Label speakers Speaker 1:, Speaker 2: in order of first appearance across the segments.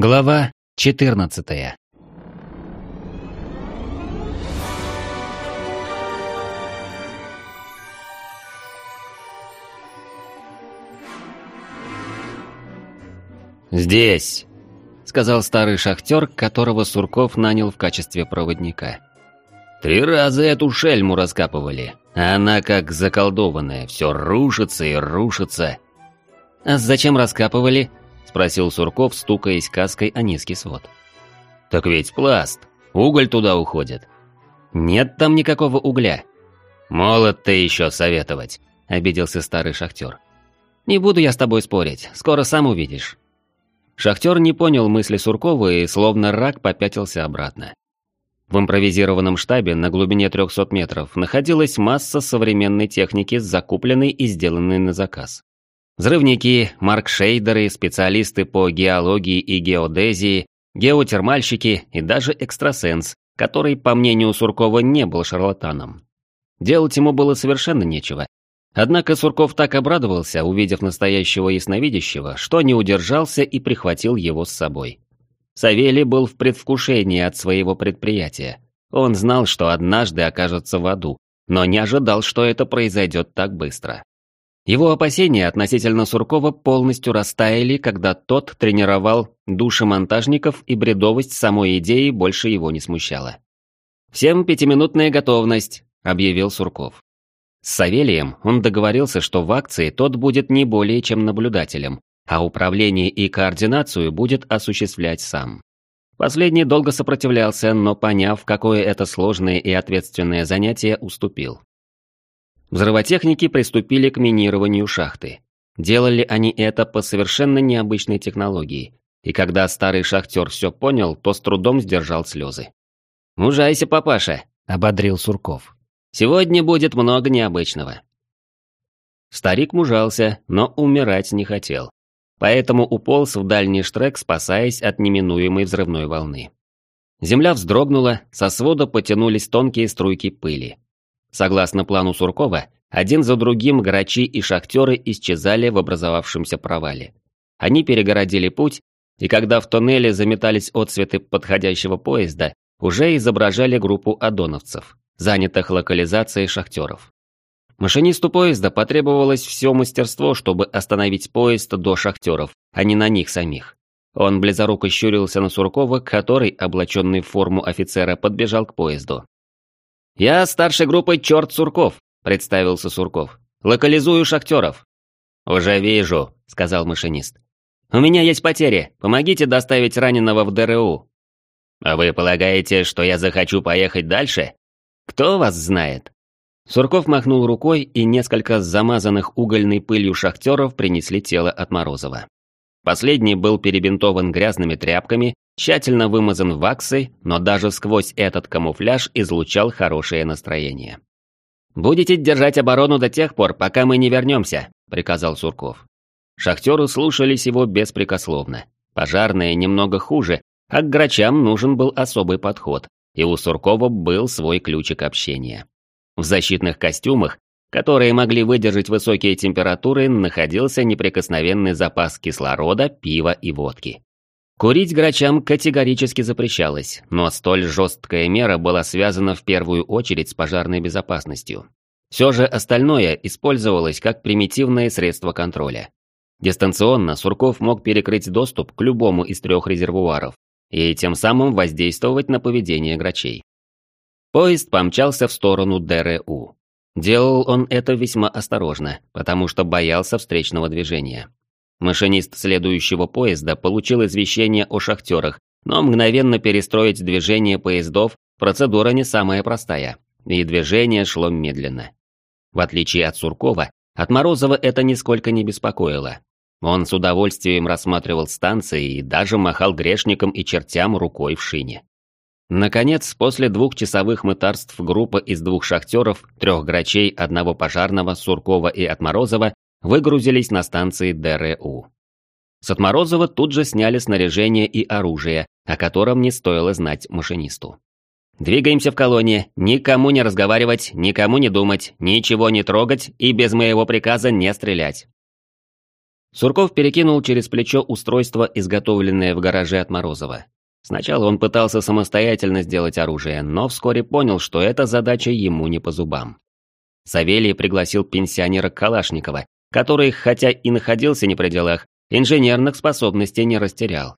Speaker 1: Глава 14
Speaker 2: «Здесь», — сказал старый шахтер, которого Сурков нанял в качестве проводника. «Три раза эту шельму раскапывали, а она как заколдованная, все рушится и рушится».
Speaker 1: «А зачем раскапывали?» — спросил Сурков, стукаясь каской о низкий свод.
Speaker 2: «Так ведь пласт. Уголь туда уходит».
Speaker 1: «Нет там никакого угля».
Speaker 2: «Молод ты еще советовать», — обиделся старый шахтер.
Speaker 1: «Не буду я с тобой спорить, скоро сам увидишь».
Speaker 2: Шахтер не понял мысли Суркова и словно рак попятился обратно. В импровизированном штабе на глубине 300 метров находилась масса современной техники, закупленной и сделанной на заказ. Взрывники, маркшейдеры, специалисты по геологии и геодезии, геотермальщики и даже экстрасенс, который, по мнению Суркова, не был шарлатаном. Делать ему было совершенно нечего. Однако Сурков так обрадовался, увидев настоящего ясновидящего, что не удержался и прихватил его с собой. Савелий был в предвкушении от своего предприятия. Он знал, что однажды окажется в аду, но не ожидал, что это произойдет так быстро. Его опасения относительно Суркова полностью растаяли, когда тот тренировал души монтажников и бредовость самой идеи больше его не смущала. «Всем пятиминутная готовность», — объявил Сурков. С Савелием он договорился, что в акции тот будет не более чем наблюдателем, а управление и координацию будет осуществлять сам. Последний долго сопротивлялся, но поняв, какое это сложное и ответственное занятие, уступил. Взрывотехники приступили к минированию шахты. Делали они это по совершенно необычной технологии. И когда старый шахтер все понял, то с трудом сдержал слезы. «Мужайся, папаша», — ободрил Сурков. «Сегодня будет много необычного». Старик мужался, но умирать не хотел. Поэтому уполз в дальний штрек, спасаясь от неминуемой взрывной волны. Земля вздрогнула, со свода потянулись тонкие струйки пыли. Согласно плану Суркова, один за другим грачи и шахтеры исчезали в образовавшемся провале. Они перегородили путь, и когда в тоннеле заметались отсветы подходящего поезда, уже изображали группу адоновцев, занятых локализацией шахтеров. Машинисту поезда потребовалось все мастерство, чтобы остановить поезд до шахтеров, а не на них самих. Он близоруко щурился на Суркова, который, облаченный в форму офицера, подбежал к поезду. «Я старшей группы Черт Сурков», — представился Сурков. «Локализую шахтеров». «Уже вижу», — сказал машинист. «У меня есть потери. Помогите доставить раненого в ДРУ». «А вы полагаете, что я захочу поехать дальше? Кто вас знает?» Сурков махнул рукой, и несколько замазанных угольной пылью шахтеров принесли тело от Морозова. Последний был перебинтован грязными тряпками тщательно вымазан ваксой, но даже сквозь этот камуфляж излучал хорошее настроение. «Будете держать оборону до тех пор, пока мы не вернемся», — приказал Сурков. Шахтеры слушались его беспрекословно. Пожарные немного хуже, а к грачам нужен был особый подход, и у Суркова был свой ключик общения. В защитных костюмах, которые могли выдержать высокие температуры, находился неприкосновенный запас кислорода, пива и водки. Курить грачам категорически запрещалось, но столь жесткая мера была связана в первую очередь с пожарной безопасностью. Все же остальное использовалось как примитивное средство контроля. Дистанционно Сурков мог перекрыть доступ к любому из трех резервуаров и тем самым воздействовать на поведение грачей. Поезд помчался в сторону ДРУ. Делал он это весьма осторожно, потому что боялся встречного движения. Машинист следующего поезда получил извещение о шахтерах, но мгновенно перестроить движение поездов процедура не самая простая, и движение шло медленно. В отличие от Суркова, от Морозова это нисколько не беспокоило. Он с удовольствием рассматривал станции и даже махал грешникам и чертям рукой в шине. Наконец, после двухчасовых мытарств группа из двух шахтеров, трех грачей, одного пожарного, Суркова и Отморозова выгрузились на станции ДРУ. С Отморозова тут же сняли снаряжение и оружие, о котором не стоило знать машинисту. «Двигаемся в колонии, никому не разговаривать, никому не думать, ничего не трогать и без моего приказа не стрелять». Сурков перекинул через плечо устройство, изготовленное в гараже от Морозова. Сначала он пытался самостоятельно сделать оружие, но вскоре понял, что эта задача ему не по зубам. Савелий пригласил пенсионера Калашникова, который, хотя и находился не при делах, инженерных способностей не растерял.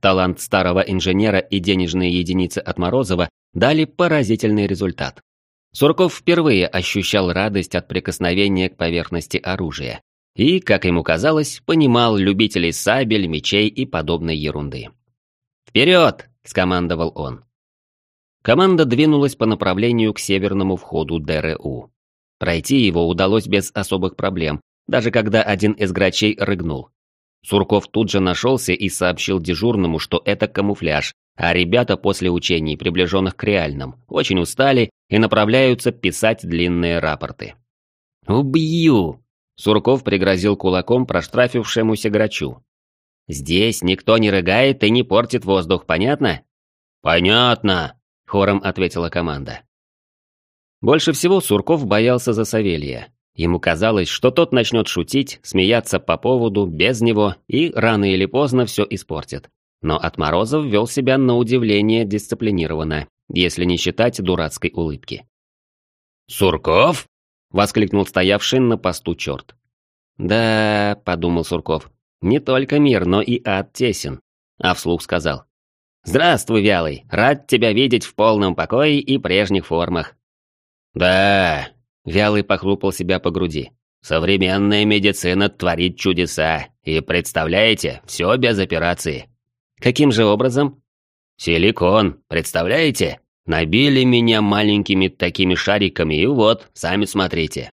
Speaker 2: Талант старого инженера и денежные единицы от Морозова дали поразительный результат. Сурков впервые ощущал радость от прикосновения к поверхности оружия. И, как ему казалось, понимал любителей сабель, мечей и подобной ерунды. «Вперед!» – скомандовал он. Команда двинулась по направлению к северному входу ДРУ. Пройти его удалось без особых проблем, даже когда один из грачей рыгнул. Сурков тут же нашелся и сообщил дежурному, что это камуфляж, а ребята после учений, приближенных к реальным, очень устали и направляются писать длинные рапорты. «Убью!» – Сурков пригрозил кулаком проштрафившемуся грачу. «Здесь никто не рыгает и не портит воздух, понятно?» «Понятно!» – хором ответила команда. Больше всего Сурков боялся за Савелья. Ему казалось, что тот начнет шутить, смеяться по поводу, без него, и рано или поздно все испортит. Но Отморозов вел себя на удивление дисциплинированно, если не считать дурацкой улыбки.
Speaker 1: «Сурков?» — воскликнул стоявший на посту черт.
Speaker 2: «Да», — подумал Сурков, — «не только мир, но и ад тесен». А вслух сказал. «Здравствуй, Вялый, рад тебя видеть в полном покое и прежних формах».
Speaker 1: «Да,
Speaker 2: Вялый похлопал себя по груди.
Speaker 1: «Современная медицина творит чудеса, и, представляете, все без операции».
Speaker 2: «Каким же образом?»
Speaker 1: «Силикон, представляете? Набили меня маленькими такими шариками, и вот, сами смотрите».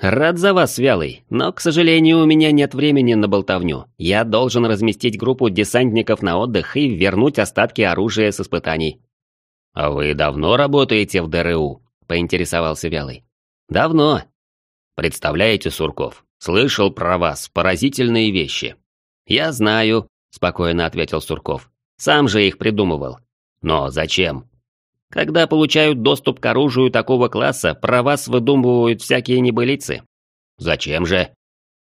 Speaker 2: «Рад за вас, Вялый, но, к сожалению, у меня нет времени на болтовню. Я должен разместить группу десантников на отдых и вернуть остатки оружия с испытаний».
Speaker 1: «А вы давно работаете в ДРУ?» – поинтересовался Вялый.
Speaker 2: Давно.
Speaker 1: Представляете, Сурков, слышал про вас поразительные вещи.
Speaker 2: Я знаю, спокойно ответил Сурков. Сам же их придумывал.
Speaker 1: Но зачем?
Speaker 2: Когда получают доступ к оружию такого класса, про вас выдумывают всякие небылицы.
Speaker 1: Зачем же?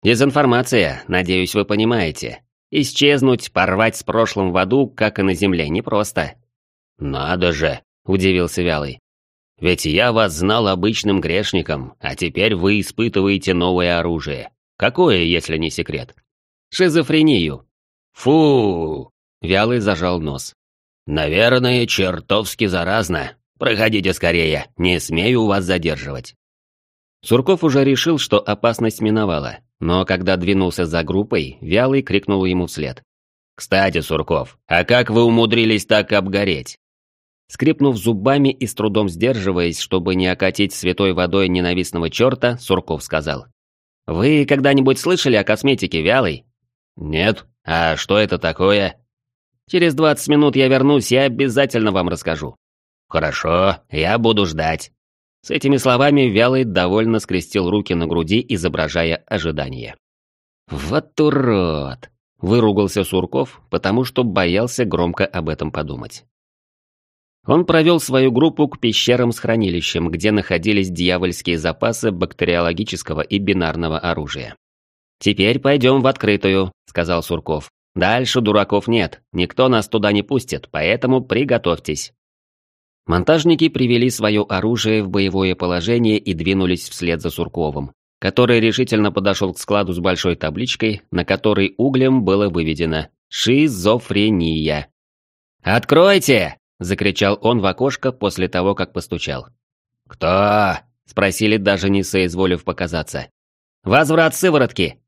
Speaker 2: Дезинформация, надеюсь, вы понимаете. Исчезнуть, порвать с прошлым в аду, как и на земле, непросто.
Speaker 1: Надо же, удивился Вялый. Ведь я вас знал обычным грешником, а теперь вы испытываете новое оружие. Какое, если не секрет?
Speaker 2: Шизофрению.
Speaker 1: Фу!
Speaker 2: Вялый зажал нос.
Speaker 1: Наверное, чертовски заразно. Проходите скорее, не смею вас задерживать.
Speaker 2: Сурков уже решил, что опасность миновала, но когда двинулся за группой, Вялый крикнул ему вслед.
Speaker 1: «Кстати, Сурков, а как вы умудрились так обгореть?»
Speaker 2: Скрипнув зубами и с трудом сдерживаясь, чтобы не окатить святой водой ненавистного черта, Сурков сказал. «Вы когда-нибудь слышали о косметике вялой?»
Speaker 1: «Нет. А что это такое?»
Speaker 2: «Через двадцать минут я вернусь и обязательно вам расскажу».
Speaker 1: «Хорошо, я буду ждать».
Speaker 2: С этими словами Вялый довольно скрестил руки на груди, изображая ожидание. «Вот урод!» – выругался Сурков, потому что боялся громко об этом подумать. Он провел свою группу к пещерам с хранилищем, где находились дьявольские запасы бактериологического и бинарного оружия. «Теперь пойдем в открытую», — сказал Сурков. «Дальше дураков нет, никто нас туда не пустит, поэтому приготовьтесь». Монтажники привели свое оружие в боевое положение и двинулись вслед за Сурковым, который решительно подошел к складу с большой табличкой, на которой углем было выведено «Шизофрения». «Откройте!» — закричал он в окошко после того, как постучал.
Speaker 1: «Кто?»
Speaker 2: — спросили, даже не соизволив показаться. «Возврат сыворотки!»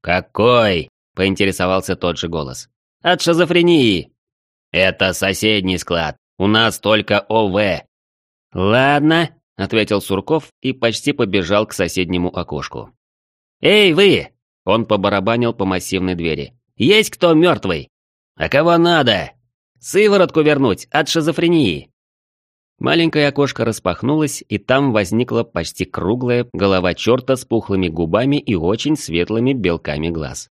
Speaker 1: «Какой?»
Speaker 2: — поинтересовался тот же голос. «От шизофрении!»
Speaker 1: «Это соседний склад. У нас только ОВ».
Speaker 2: «Ладно», — ответил Сурков и почти побежал к соседнему окошку. «Эй, вы!» — он побарабанил по массивной двери. «Есть кто мертвый?»
Speaker 1: «А кого надо?»
Speaker 2: Сыворотку вернуть от шизофрении!» Маленькое окошко распахнулось, и там возникла почти круглая голова черта с пухлыми губами и очень светлыми белками глаз.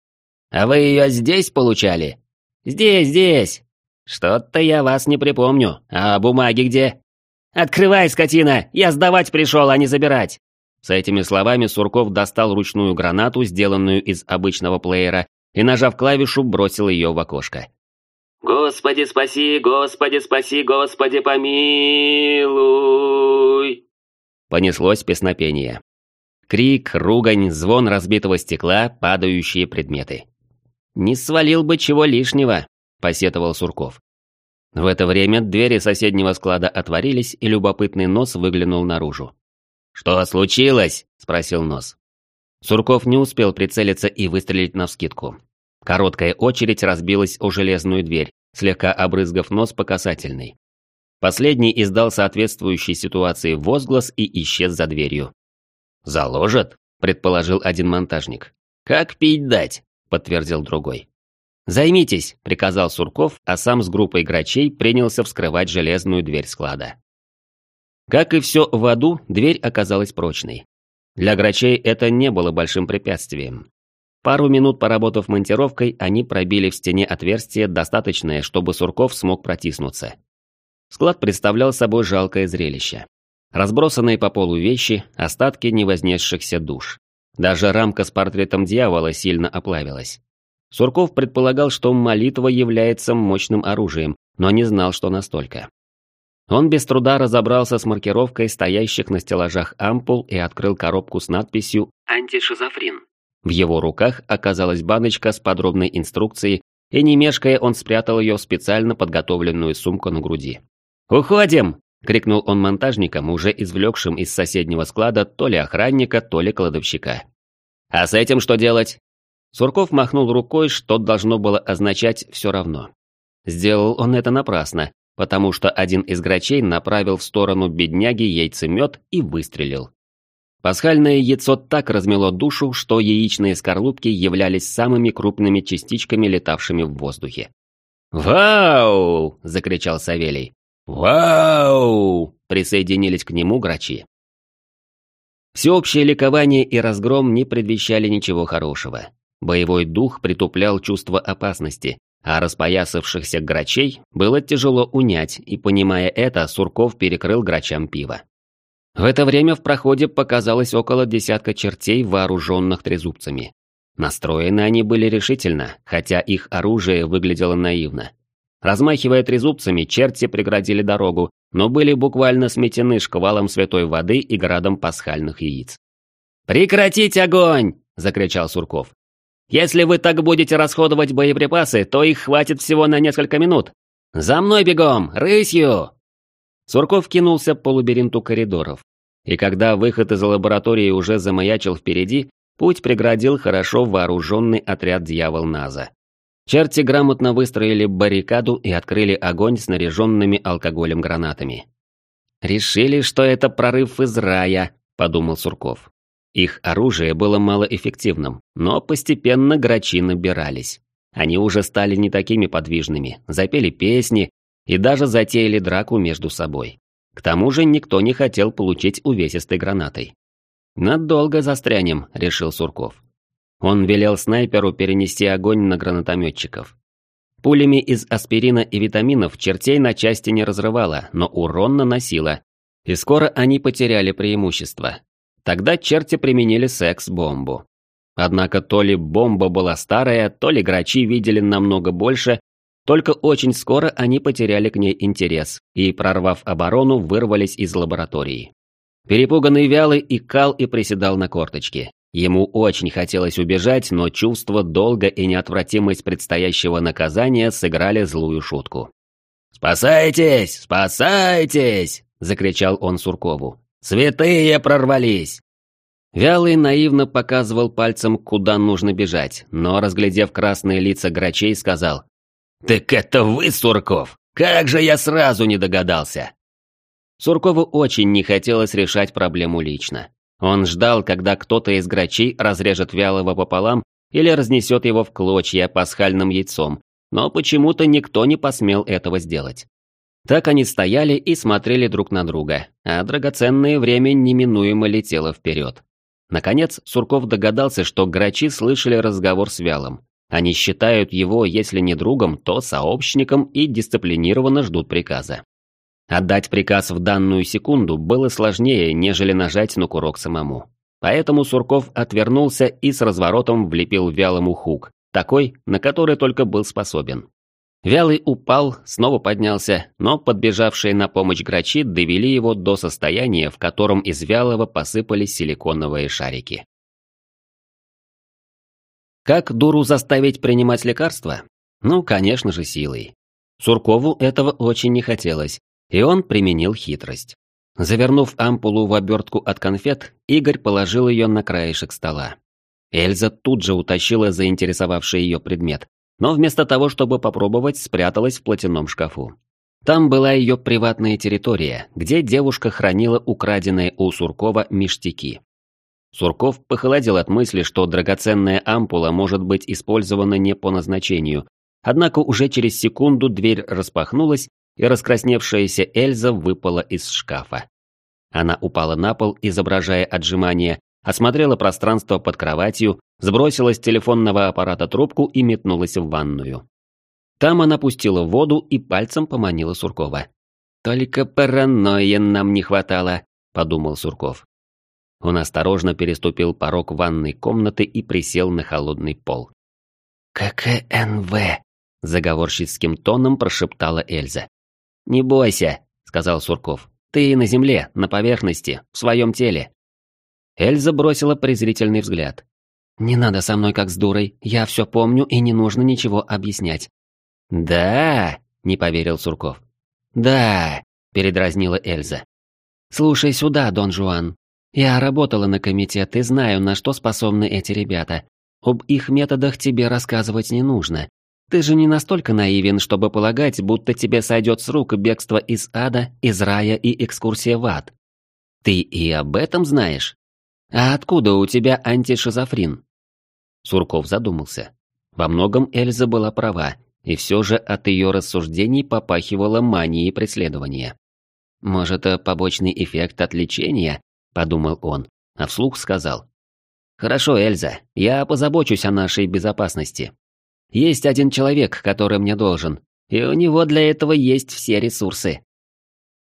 Speaker 1: «А вы ее здесь получали?»
Speaker 2: «Здесь, здесь!» «Что-то я вас не припомню. А бумаги где?» «Открывай, скотина! Я сдавать пришел, а не забирать!» С этими словами Сурков достал ручную гранату, сделанную из обычного плеера, и, нажав клавишу, бросил ее в окошко.
Speaker 1: «Господи спаси, Господи спаси, Господи помилуй!»
Speaker 2: Понеслось песнопение. Крик, ругань, звон разбитого стекла, падающие предметы. «Не свалил бы чего лишнего», – посетовал Сурков. В это время двери соседнего склада отворились, и любопытный нос выглянул наружу.
Speaker 1: «Что случилось?» – спросил нос.
Speaker 2: Сурков не успел прицелиться и выстрелить навскидку. Короткая очередь разбилась о железную дверь, слегка обрызгав нос по касательной. Последний издал соответствующей ситуации возглас и исчез за дверью.
Speaker 1: «Заложат?» – предположил один монтажник.
Speaker 2: «Как пить дать?» – подтвердил другой. «Займитесь», – приказал Сурков, а сам с группой грачей принялся вскрывать железную дверь склада. Как и все в аду, дверь оказалась прочной. Для грачей это не было большим препятствием. Пару минут поработав монтировкой, они пробили в стене отверстие, достаточное, чтобы Сурков смог протиснуться. Склад представлял собой жалкое зрелище. Разбросанные по полу вещи, остатки невознесшихся душ. Даже рамка с портретом дьявола сильно оплавилась. Сурков предполагал, что молитва является мощным оружием, но не знал, что настолько. Он без труда разобрался с маркировкой стоящих на стеллажах ампул и открыл коробку с надписью «Антишизофрин». В его руках оказалась баночка с подробной инструкцией, и не мешкая он спрятал ее в специально подготовленную сумку на груди. «Уходим!» — крикнул он монтажникам, уже извлекшим из соседнего склада то ли охранника, то ли кладовщика. «А с этим что делать?» Сурков махнул рукой, что должно было означать «все равно». Сделал он это напрасно, потому что один из грачей направил в сторону бедняги яйцемет и выстрелил. Пасхальное яйцо так размело душу, что яичные скорлупки являлись самыми крупными частичками, летавшими в воздухе. «Вау!» – закричал Савелий. «Вау!» – присоединились к нему грачи. Всеобщее ликование и разгром не предвещали ничего хорошего. Боевой дух притуплял чувство опасности, а распоясавшихся грачей было тяжело унять, и, понимая это, Сурков перекрыл грачам пиво. В это время в проходе показалось около десятка чертей, вооруженных трезубцами. Настроены они были решительно, хотя их оружие выглядело наивно. Размахивая трезубцами, черти преградили дорогу, но были буквально сметены шквалом святой воды и градом пасхальных яиц. «Прекратить огонь!» – закричал Сурков. «Если вы так будете расходовать боеприпасы, то их хватит всего на несколько минут. За мной бегом! Рысью!» Сурков кинулся по лабиринту коридоров. И когда выход из лаборатории уже замаячил впереди, путь преградил хорошо вооруженный отряд дьявол Наза. Черти грамотно выстроили баррикаду и открыли огонь снаряженными алкоголем гранатами. «Решили, что это прорыв из рая», – подумал Сурков. Их оружие было малоэффективным, но постепенно грачи набирались. Они уже стали не такими подвижными, запели песни и даже затеяли драку между собой. К тому же никто не хотел получить увесистой гранатой. «Надолго застрянем», – решил Сурков. Он велел снайперу перенести огонь на гранатометчиков. Пулями из аспирина и витаминов чертей на части не разрывало, но урон наносило. И скоро они потеряли преимущество. Тогда черти применили секс-бомбу. Однако то ли бомба была старая, то ли грачи видели намного больше, только очень скоро они потеряли к ней интерес и, прорвав оборону, вырвались из лаборатории. Перепуганный Вялый икал и приседал на корточки. Ему очень хотелось убежать, но чувство долга и неотвратимость предстоящего наказания сыграли злую шутку.
Speaker 1: «Спасайтесь! Спасайтесь!» – закричал он Суркову. «Святые прорвались!»
Speaker 2: Вялый наивно показывал пальцем, куда нужно бежать, но, разглядев красные лица грачей, сказал «Так это вы, Сурков! Как же я сразу не догадался!» Суркову очень не хотелось решать проблему лично. Он ждал, когда кто-то из грачей разрежет вялого пополам или разнесет его в клочья пасхальным яйцом, но почему-то никто не посмел этого сделать. Так они стояли и смотрели друг на друга, а драгоценное время неминуемо летело вперед. Наконец, Сурков догадался, что грачи слышали разговор с Вялым. Они считают его, если не другом, то сообщником и дисциплинированно ждут приказа. Отдать приказ в данную секунду было сложнее, нежели нажать на курок самому. Поэтому Сурков отвернулся и с разворотом влепил вялому хук, такой, на который только был способен. Вялый упал, снова поднялся, но подбежавшие на помощь грачи довели его до состояния, в котором из вялого посыпались силиконовые шарики. Как дуру заставить принимать лекарства? Ну, конечно же, силой. Суркову этого очень не хотелось, и он применил хитрость. Завернув ампулу в обертку от конфет, Игорь положил ее на краешек стола. Эльза тут же утащила заинтересовавший ее предмет, но вместо того, чтобы попробовать, спряталась в платяном шкафу. Там была ее приватная территория, где девушка хранила украденные у Суркова миштяки. Сурков похолодел от мысли, что драгоценная ампула может быть использована не по назначению, однако уже через секунду дверь распахнулась, и раскрасневшаяся Эльза выпала из шкафа. Она упала на пол, изображая отжимание, осмотрела пространство под кроватью, сбросила с телефонного аппарата трубку и метнулась в ванную. Там она пустила воду и пальцем поманила Суркова. «Только паранойи нам не хватало», — подумал Сурков. Он осторожно переступил порог ванной комнаты и присел на холодный пол. «ККНВ», — заговорщицким тоном прошептала Эльза. «Не бойся», — сказал Сурков. «Ты на земле, на поверхности, в своем теле». Эльза бросила презрительный взгляд. «Не надо со мной как с дурой, я все помню и не нужно ничего объяснять». «Да?» — не поверил Сурков. «Да», — передразнила Эльза. «Слушай сюда, Дон Жуан. Я работала на комитет и знаю, на что способны эти ребята. Об их методах тебе рассказывать не нужно. Ты же не настолько наивен, чтобы полагать, будто тебе сойдет с рук бегство из ада, из рая и экскурсия в ад. Ты и об этом знаешь? А откуда у тебя антишизофрин? Сурков задумался. Во многом Эльза была права, и все же от ее рассуждений попахивало манией преследования. «Может, это побочный эффект от лечения?» – подумал он, а вслух сказал. «Хорошо, Эльза, я позабочусь о нашей безопасности. Есть один человек, который мне должен, и у него для этого есть все ресурсы.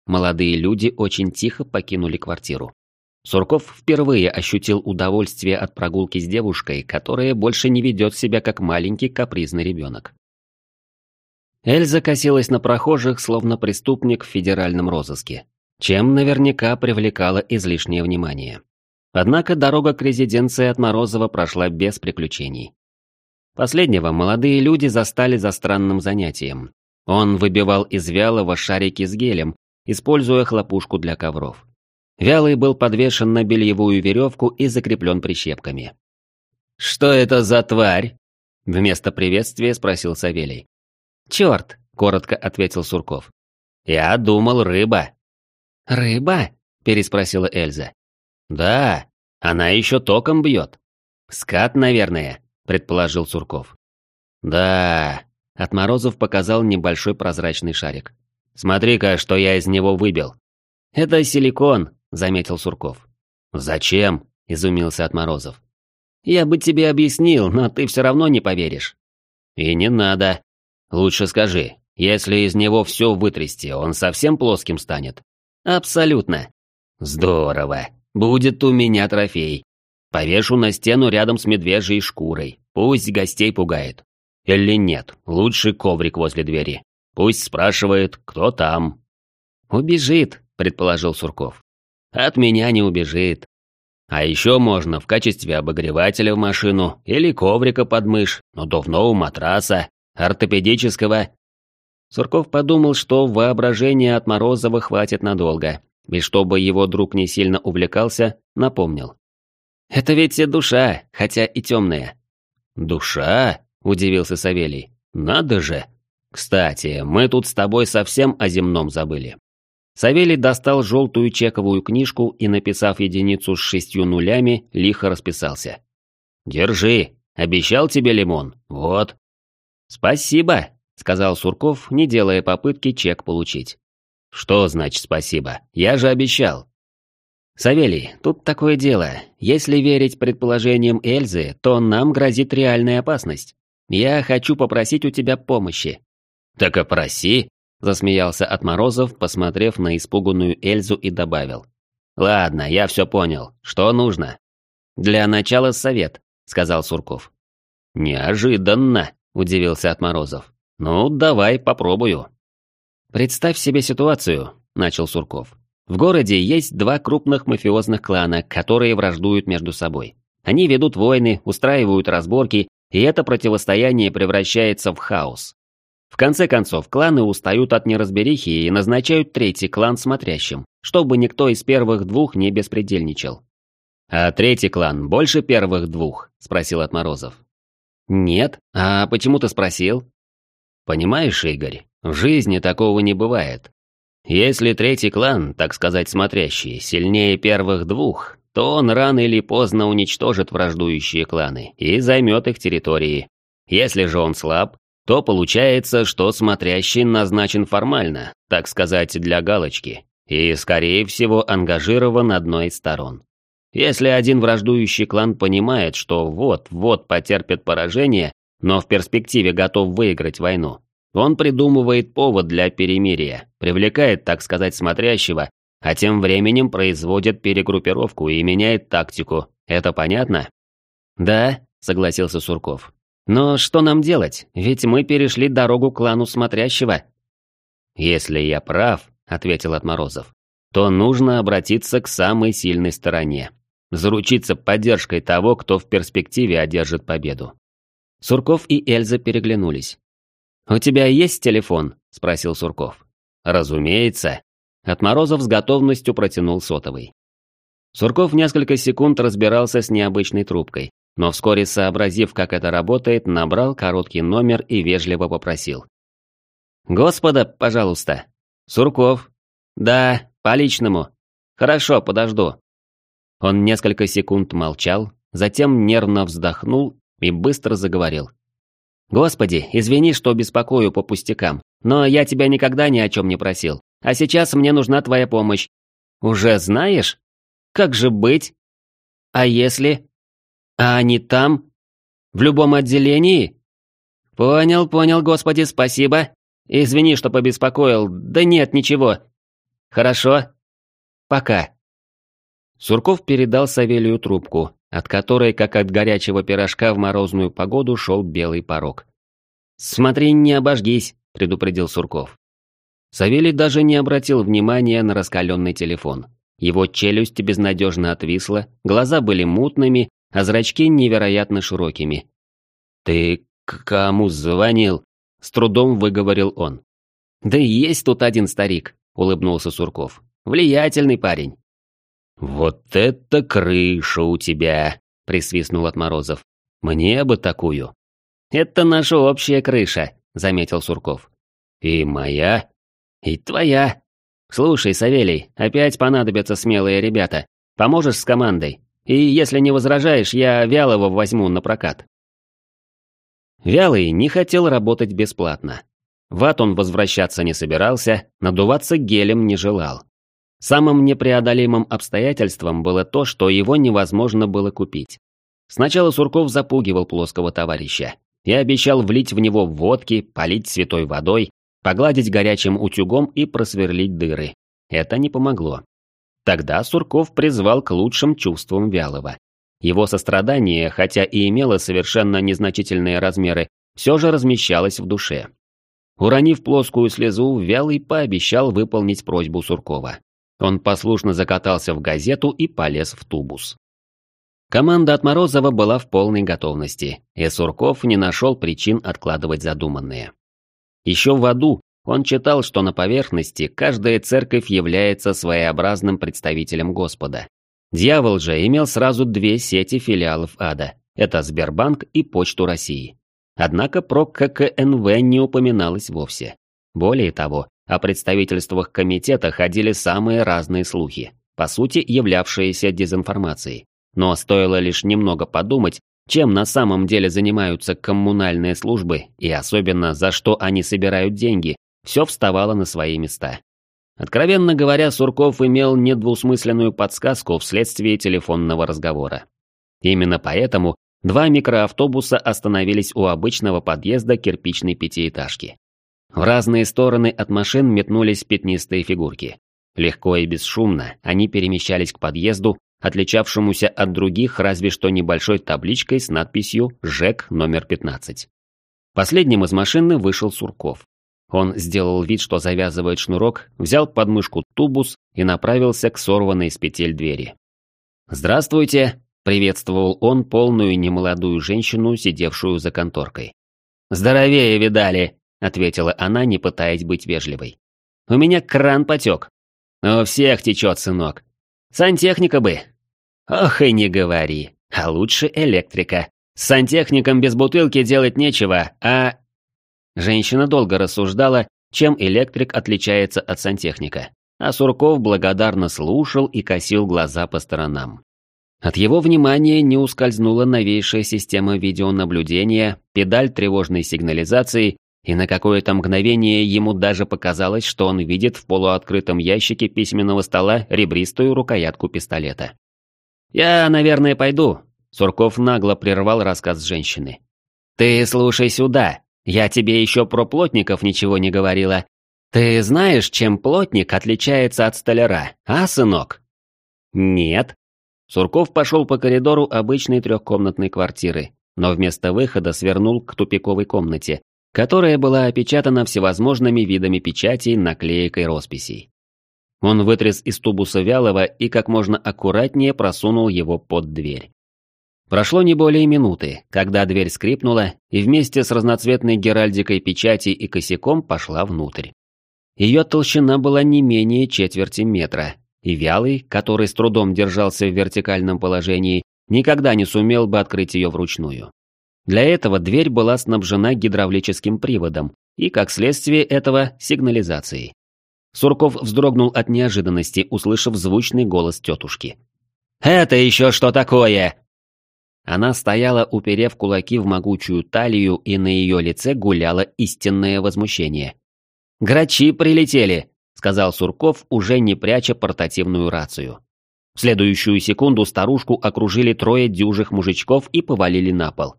Speaker 2: Молодые люди очень тихо покинули квартиру. Сурков впервые ощутил удовольствие от прогулки с девушкой, которая больше не ведет себя как маленький капризный ребенок. Эльза косилась на прохожих, словно преступник в федеральном розыске, чем наверняка привлекала излишнее внимание. Однако дорога к резиденции от Морозова прошла без приключений. Последнего молодые люди застали за странным занятием. Он выбивал из вялого шарики с гелем, используя хлопушку для ковров. Вялый был подвешен на бельевую веревку и закреплен прищепками. «Что это за тварь?» Вместо приветствия спросил Савелий. «Черт!» — коротко ответил Сурков. «Я думал, рыба». «Рыба?» — переспросила Эльза. «Да, она еще током бьет. Скат, наверное предположил Сурков. «Да...» — от Морозов показал небольшой прозрачный шарик. «Смотри-ка, что я из него выбил». «Это силикон», — заметил Сурков. «Зачем?» — изумился от Морозов. «Я бы тебе объяснил, но ты все равно не поверишь». «И не надо. Лучше скажи, если из него все вытрясти, он совсем плоским станет?» «Абсолютно». «Здорово. Будет у меня трофей. Повешу на стену рядом с медвежьей шкурой. Пусть гостей пугает. Или нет, лучше коврик возле двери. Пусть спрашивает, кто там. «Убежит», — предположил Сурков. «От меня не убежит. А еще можно в качестве обогревателя в машину или коврика под мышь, надувного матраса, ортопедического». Сурков подумал, что воображения от Морозова хватит надолго, и чтобы его друг не сильно увлекался, напомнил. «Это ведь душа, хотя и темная. «Душа?» – удивился Савелий. «Надо же! Кстати, мы тут с тобой совсем о земном забыли». Савелий достал желтую чековую книжку и, написав единицу с шестью нулями, лихо расписался. «Держи, обещал тебе лимон, вот». «Спасибо», — сказал Сурков, не делая попытки чек получить. «Что значит спасибо? Я же обещал». «Савелий, тут такое дело. Если верить предположениям Эльзы, то нам грозит реальная опасность. Я хочу попросить у тебя помощи». «Так и проси», — засмеялся от Морозов, посмотрев на испуганную Эльзу и добавил. «Ладно, я все понял. Что нужно?» «Для начала совет», — сказал Сурков.
Speaker 1: «Неожиданно», — удивился Отморозов. «Ну, давай попробую».
Speaker 2: «Представь себе ситуацию», — начал Сурков. «В городе есть два крупных мафиозных клана, которые враждуют между собой. Они ведут войны, устраивают разборки, и это противостояние превращается в хаос. В конце концов, кланы устают от неразберихи и назначают третий клан смотрящим, чтобы никто из первых двух не беспредельничал.
Speaker 1: «А третий клан больше первых двух?» – спросил Отморозов.
Speaker 2: «Нет. А почему ты спросил?»
Speaker 1: «Понимаешь, Игорь, в жизни такого не бывает. Если третий клан, так сказать, смотрящий, сильнее первых двух, то он рано или поздно уничтожит враждующие кланы и займет их территории. Если же он слаб, то получается, что смотрящий назначен формально, так сказать, для галочки, и, скорее всего, ангажирован одной из сторон. Если один враждующий клан понимает, что вот-вот потерпит поражение, но в перспективе готов выиграть войну, он придумывает повод для перемирия, привлекает, так сказать, смотрящего а тем временем производит перегруппировку и меняет тактику. Это понятно?
Speaker 2: Да, согласился Сурков. Но что нам делать? Ведь мы перешли дорогу клану смотрящего.
Speaker 1: Если я прав, ответил Отморозов, то нужно обратиться к самой сильной стороне. Заручиться поддержкой того, кто в перспективе одержит победу.
Speaker 2: Сурков и Эльза переглянулись. «У тебя есть телефон?» – спросил Сурков.
Speaker 1: «Разумеется»,
Speaker 2: Отморозов с готовностью протянул сотовый. Сурков несколько секунд разбирался с необычной трубкой, но вскоре, сообразив, как это работает, набрал короткий номер и вежливо попросил. «Господа, пожалуйста. Сурков. Да, по личному. Хорошо, подожду». Он несколько секунд молчал, затем нервно вздохнул и быстро заговорил. «Господи, извини, что беспокою по пустякам, но я тебя никогда ни о чем не просил. А сейчас мне нужна твоя помощь. Уже знаешь? Как же быть? А если? А они там? В любом отделении? Понял, понял, господи, спасибо. Извини, что побеспокоил. Да нет, ничего. Хорошо. Пока. Сурков передал Савелию трубку, от которой, как от горячего пирожка в морозную погоду, шел белый порог. «Смотри, не обожгись», — предупредил Сурков. Савелий даже не обратил внимания на раскаленный телефон. Его челюсть безнадежно отвисла, глаза были мутными, а зрачки невероятно широкими. «Ты к кому звонил?» — с трудом выговорил он. «Да есть тут один старик», — улыбнулся Сурков. «Влиятельный парень».
Speaker 1: «Вот это крыша у тебя!» — присвистнул Отморозов. «Мне бы такую».
Speaker 2: «Это наша общая крыша», — заметил Сурков.
Speaker 1: «И моя?»
Speaker 2: «И твоя. Слушай, Савелий, опять понадобятся смелые ребята. Поможешь с командой? И если не возражаешь, я Вялого возьму на прокат». Вялый не хотел работать бесплатно. В ад он возвращаться не собирался, надуваться гелем не желал. Самым непреодолимым обстоятельством было то, что его невозможно было купить. Сначала Сурков запугивал плоского товарища и обещал влить в него водки, полить святой водой, погладить горячим утюгом и просверлить дыры. Это не помогло. Тогда Сурков призвал к лучшим чувствам Вялого. Его сострадание, хотя и имело совершенно незначительные размеры, все же размещалось в душе. Уронив плоскую слезу, Вялый пообещал выполнить просьбу Суркова. Он послушно закатался в газету и полез в тубус. Команда от Морозова была в полной готовности, и Сурков не нашел причин откладывать задуманное. Еще в аду он читал, что на поверхности каждая церковь является своеобразным представителем Господа. Дьявол же имел сразу две сети филиалов ада – это Сбербанк и Почту России. Однако про ККНВ не упоминалось вовсе. Более того, о представительствах комитета ходили самые разные слухи, по сути являвшиеся дезинформацией. Но стоило лишь немного подумать, чем на самом деле занимаются коммунальные службы и особенно за что они собирают деньги, все вставало на свои места. Откровенно говоря, Сурков имел недвусмысленную подсказку вследствие телефонного разговора. Именно поэтому два микроавтобуса остановились у обычного подъезда кирпичной пятиэтажки. В разные стороны от машин метнулись пятнистые фигурки. Легко и бесшумно они перемещались к подъезду, отличавшемуся от других разве что небольшой табличкой с надписью «ЖЭК номер 15». Последним из машины вышел Сурков. Он сделал вид, что завязывает шнурок, взял под мышку тубус и направился к сорванной с петель двери. «Здравствуйте!» – приветствовал он полную немолодую женщину, сидевшую за конторкой. «Здоровее видали!» – ответила она, не пытаясь быть вежливой. «У меня кран потек». «У всех течет, сынок. Сантехника бы». «Ох и не говори. А лучше электрика. С сантехником без бутылки делать нечего, а Женщина долго рассуждала, чем электрик отличается от сантехника, а Сурков благодарно слушал и косил глаза по сторонам. От его внимания не ускользнула новейшая система видеонаблюдения, педаль тревожной сигнализации, и на какое-то мгновение ему даже показалось, что он видит в полуоткрытом ящике письменного стола ребристую рукоятку пистолета. «Я, наверное, пойду», — Сурков нагло прервал рассказ женщины. «Ты слушай сюда», я тебе еще про плотников ничего не говорила. Ты знаешь, чем плотник отличается от столяра, а, сынок? Нет. Сурков пошел по коридору обычной трехкомнатной квартиры, но вместо выхода свернул к тупиковой комнате, которая была опечатана всевозможными видами печатей, наклеек и росписей. Он вытряс из тубуса вялого и как можно аккуратнее просунул его под дверь. Прошло не более минуты, когда дверь скрипнула и вместе с разноцветной геральдикой печати и косяком пошла внутрь. Ее толщина была не менее четверти метра, и Вялый, который с трудом держался в вертикальном положении, никогда не сумел бы открыть ее вручную. Для этого дверь была снабжена гидравлическим приводом и, как следствие этого, сигнализацией. Сурков вздрогнул от неожиданности, услышав звучный голос тетушки. «Это еще что такое?» Она стояла, уперев кулаки в могучую талию, и на ее лице гуляло истинное возмущение. «Грачи прилетели!» — сказал Сурков, уже не пряча портативную рацию. В следующую секунду старушку окружили трое дюжих мужичков и повалили на пол.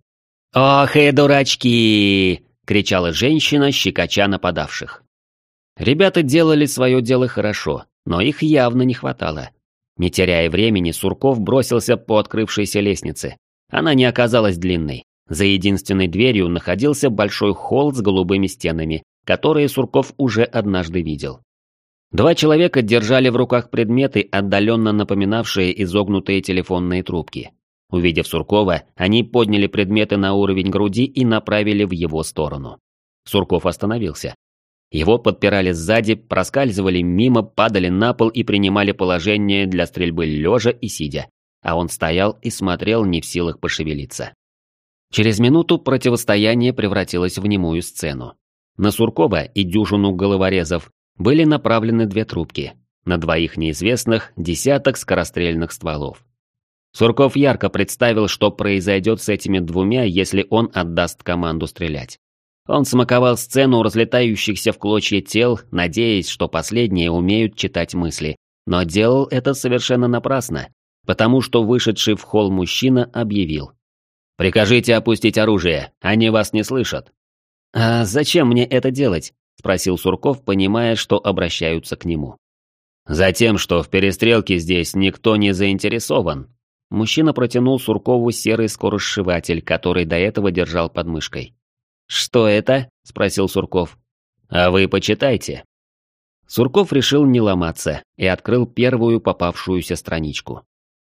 Speaker 2: «Ох и дурачки!» — кричала женщина, щекоча нападавших. Ребята делали свое дело хорошо, но их явно не хватало. Не теряя времени, Сурков бросился по открывшейся лестнице. Она не оказалась длинной. За единственной дверью находился большой холл с голубыми стенами, которые Сурков уже однажды видел. Два человека держали в руках предметы, отдаленно напоминавшие изогнутые телефонные трубки. Увидев Суркова, они подняли предметы на уровень груди и направили в его сторону. Сурков остановился. Его подпирали сзади, проскальзывали мимо, падали на пол и принимали положение для стрельбы лежа и сидя а он стоял и смотрел не в силах пошевелиться. Через минуту противостояние превратилось в немую сцену. На Суркова и дюжину головорезов были направлены две трубки, на двоих неизвестных десяток скорострельных стволов. Сурков ярко представил, что произойдет с этими двумя, если он отдаст команду стрелять. Он смаковал сцену разлетающихся в клочья тел, надеясь, что последние умеют читать мысли, но делал это совершенно напрасно, потому что вышедший в холл мужчина объявил. «Прикажите опустить оружие, они вас не слышат». «А зачем мне это делать?» – спросил Сурков, понимая, что обращаются к нему. «Затем, что в перестрелке здесь никто не заинтересован». Мужчина протянул Суркову серый скоросшиватель, который до этого держал под мышкой. «Что это?» – спросил Сурков. «А вы почитайте». Сурков решил не ломаться и открыл первую попавшуюся страничку.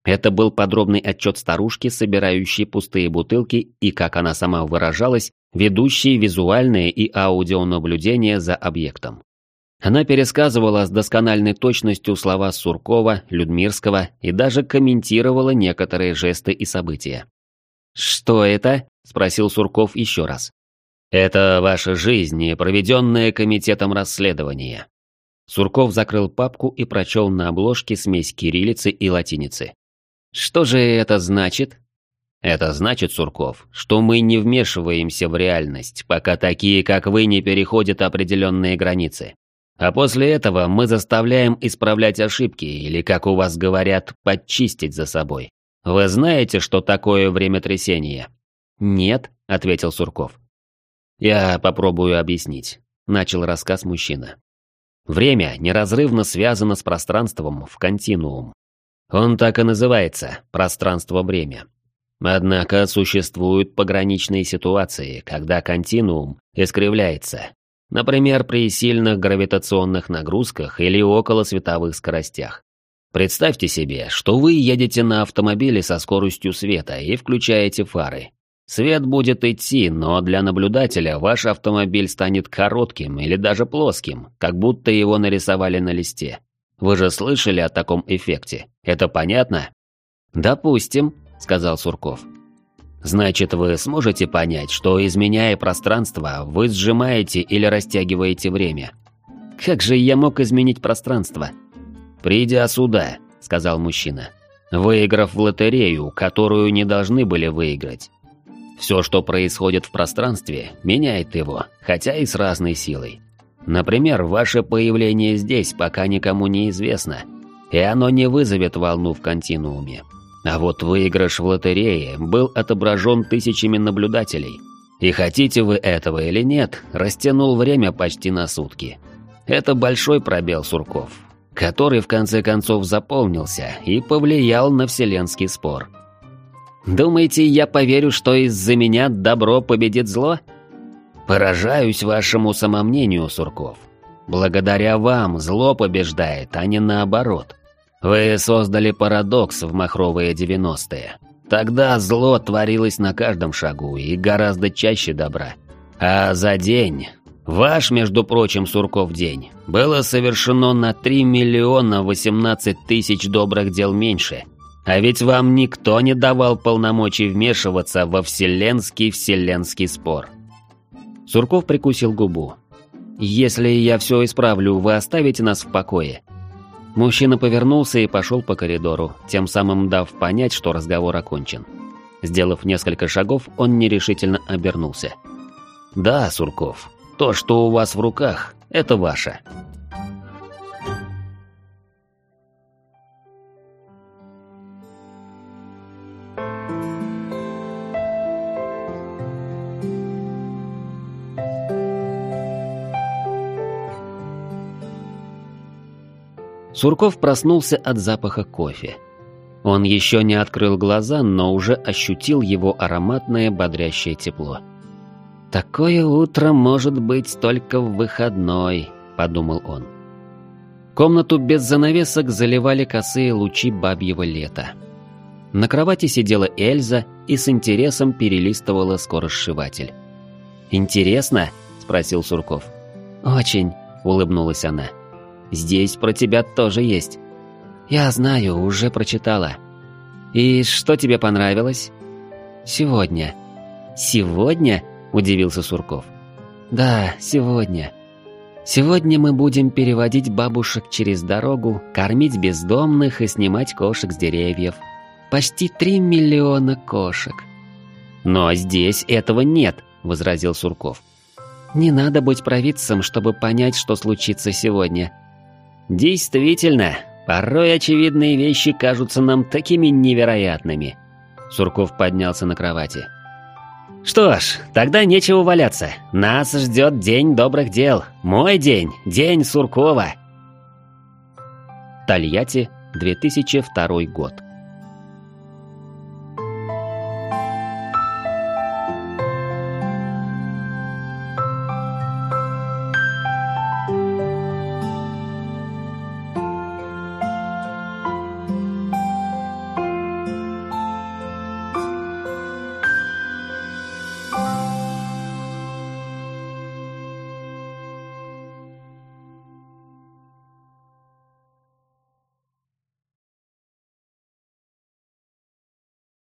Speaker 2: Это был подробный отчет старушки, собирающей пустые бутылки и, как она сама выражалась, ведущей визуальное и аудионаблюдение за объектом. Она пересказывала с доскональной точностью слова Суркова, Людмирского и даже комментировала некоторые жесты и события. «Что это?» – спросил Сурков еще раз. «Это ваша жизнь, проведенная комитетом расследования». Сурков закрыл папку и прочел на обложке смесь кириллицы и латиницы. Что же это значит? Это значит, Сурков, что мы не вмешиваемся в реальность, пока такие, как вы, не переходят определенные границы. А после этого мы заставляем исправлять ошибки, или, как у вас говорят, подчистить за собой. Вы знаете, что такое времятрясение? Нет, ответил Сурков. Я попробую объяснить, начал рассказ мужчина. Время неразрывно связано с пространством в континуум.
Speaker 1: Он так и называется – пространство-время. Однако существуют пограничные ситуации, когда континуум искривляется. Например, при сильных гравитационных нагрузках или около световых скоростях. Представьте себе, что вы едете на автомобиле со скоростью света и включаете фары. Свет будет идти, но для наблюдателя ваш автомобиль станет коротким или даже плоским, как будто его нарисовали на листе. Вы же слышали о таком эффекте. Это понятно?
Speaker 2: «Допустим», — сказал Сурков.
Speaker 1: «Значит, вы сможете понять, что, изменяя пространство, вы сжимаете или растягиваете время?»
Speaker 2: «Как же я мог изменить пространство?»
Speaker 1: «Придя сюда», — сказал мужчина, выиграв в лотерею, которую не должны были выиграть. Все, что происходит в пространстве, меняет его, хотя и с разной силой. Например, ваше появление здесь пока никому не известно, и оно не вызовет волну в континууме. А вот выигрыш в лотерее был отображен тысячами наблюдателей. И хотите вы этого или нет, растянул время почти на сутки. Это большой пробел Сурков, который в конце концов заполнился и повлиял на вселенский спор.
Speaker 2: Думаете, я поверю, что из-за меня добро победит зло?
Speaker 1: Поражаюсь вашему самомнению, Сурков. Благодаря вам зло побеждает, а не наоборот. Вы создали парадокс в махровые девяностые. Тогда зло творилось на каждом шагу и гораздо чаще добра. А за день, ваш, между прочим, Сурков день, было совершено на 3 миллиона 18 тысяч добрых дел меньше – а ведь вам никто не давал полномочий вмешиваться во вселенский-вселенский спор.
Speaker 2: Сурков прикусил губу. «Если я все исправлю, вы оставите нас в покое?» Мужчина повернулся и пошел по коридору, тем самым дав понять, что разговор окончен. Сделав несколько шагов, он нерешительно обернулся.
Speaker 1: «Да, Сурков, то, что у вас в руках, это ваше.
Speaker 2: Сурков проснулся от запаха кофе. Он еще не открыл глаза, но уже ощутил его ароматное бодрящее тепло. «Такое утро может быть только в выходной», — подумал он. Комнату без занавесок заливали косые лучи бабьего лета. На кровати сидела Эльза и с интересом перелистывала скоросшиватель. «Интересно?» — спросил Сурков. «Очень», — улыбнулась она. Здесь про тебя тоже есть. Я знаю, уже прочитала. И что тебе понравилось? Сегодня. Сегодня? Удивился Сурков. Да, сегодня. Сегодня мы будем переводить бабушек через дорогу, кормить бездомных и снимать кошек с деревьев. Почти три миллиона кошек. Но здесь этого нет, возразил Сурков. Не надо быть провидцем, чтобы понять, что случится сегодня. Действительно, порой очевидные вещи кажутся нам такими невероятными. Сурков поднялся на кровати. Что ж, тогда нечего валяться. Нас ждет день добрых дел. Мой день, день Суркова. Тольятти, 2002 год.